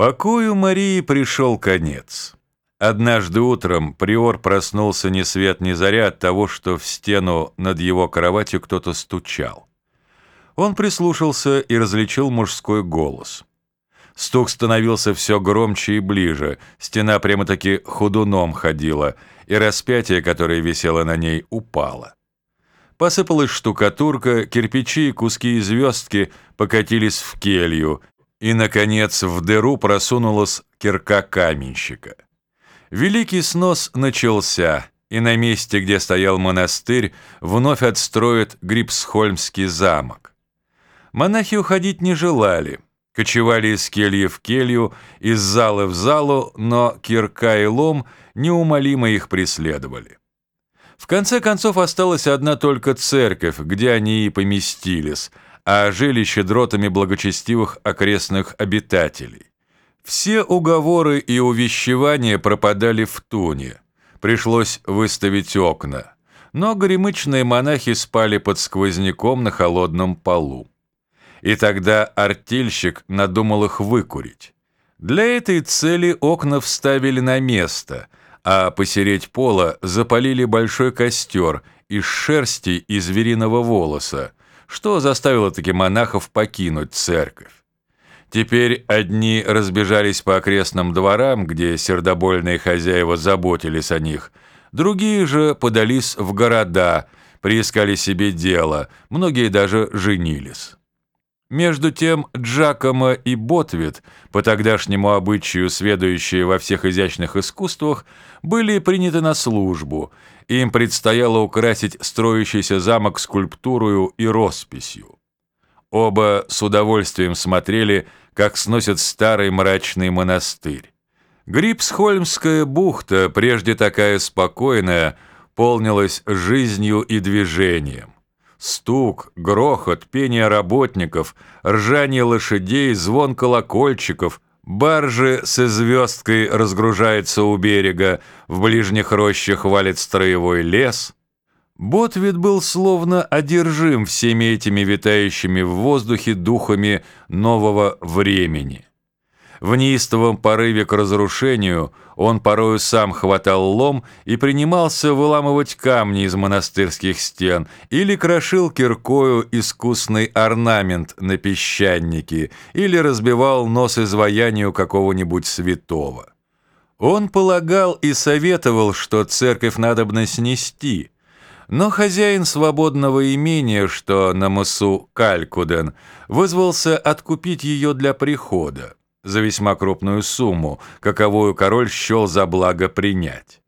Покою Марии пришел конец. Однажды утром приор проснулся ни свет ни заря от того, что в стену над его кроватью кто-то стучал. Он прислушался и различил мужской голос. Стук становился все громче и ближе, стена прямо-таки худуном ходила, и распятие, которое висело на ней, упало. Посыпалась штукатурка, кирпичи и куски звездки покатились в келью, и, наконец, в дыру просунулась кирка каменщика. Великий снос начался, и на месте, где стоял монастырь, вновь отстроят Грипсхольмский замок. Монахи уходить не желали, кочевали из кельи в келью, из зала в залу, но кирка и лом неумолимо их преследовали. В конце концов осталась одна только церковь, где они и поместились – а жили щедротами благочестивых окрестных обитателей. Все уговоры и увещевания пропадали в туне. Пришлось выставить окна. Но горемычные монахи спали под сквозняком на холодном полу. И тогда артельщик надумал их выкурить. Для этой цели окна вставили на место, а посереть пола запалили большой костер из шерсти и звериного волоса, что заставило таки монахов покинуть церковь. Теперь одни разбежались по окрестным дворам, где сердобольные хозяева заботились о них, другие же подались в города, приискали себе дело, многие даже женились. Между тем Джакомо и Ботвит, по тогдашнему обычаю сведущие во всех изящных искусствах, были приняты на службу, им предстояло украсить строящийся замок скульптурою и росписью. Оба с удовольствием смотрели, как сносят старый мрачный монастырь. Грипсхольмская бухта, прежде такая спокойная, полнилась жизнью и движением. Стук, грохот, пение работников, ржание лошадей, звон колокольчиков, баржи с звездкой разгружаются у берега, в ближних рощах валит строевой лес. Ботвит был словно одержим всеми этими витающими в воздухе духами нового времени. В неистовом порыве к разрушению он порою сам хватал лом и принимался выламывать камни из монастырских стен или крошил киркою искусный орнамент на песчанике или разбивал нос изваянию какого-нибудь святого. Он полагал и советовал, что церковь надобно снести, но хозяин свободного имения, что на мысу Калькуден, вызвался откупить ее для прихода за весьма крупную сумму, каковую король счел за благо принять.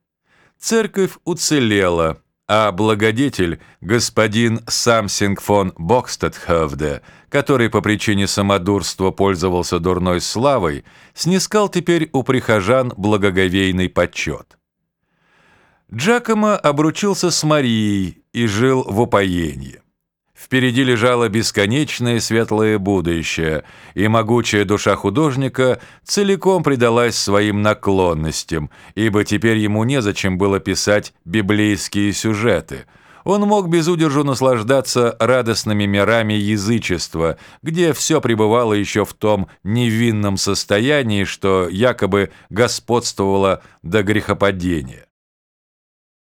Церковь уцелела, а благодетель, господин Самсинг фон Бокстедхевде, который по причине самодурства пользовался дурной славой, снискал теперь у прихожан благоговейный почет. Джакомо обручился с Марией и жил в упоении. Впереди лежало бесконечное светлое будущее, и могучая душа художника целиком предалась своим наклонностям, ибо теперь ему незачем было писать библейские сюжеты. Он мог без удержу наслаждаться радостными мирами язычества, где все пребывало еще в том невинном состоянии, что якобы господствовало до грехопадения.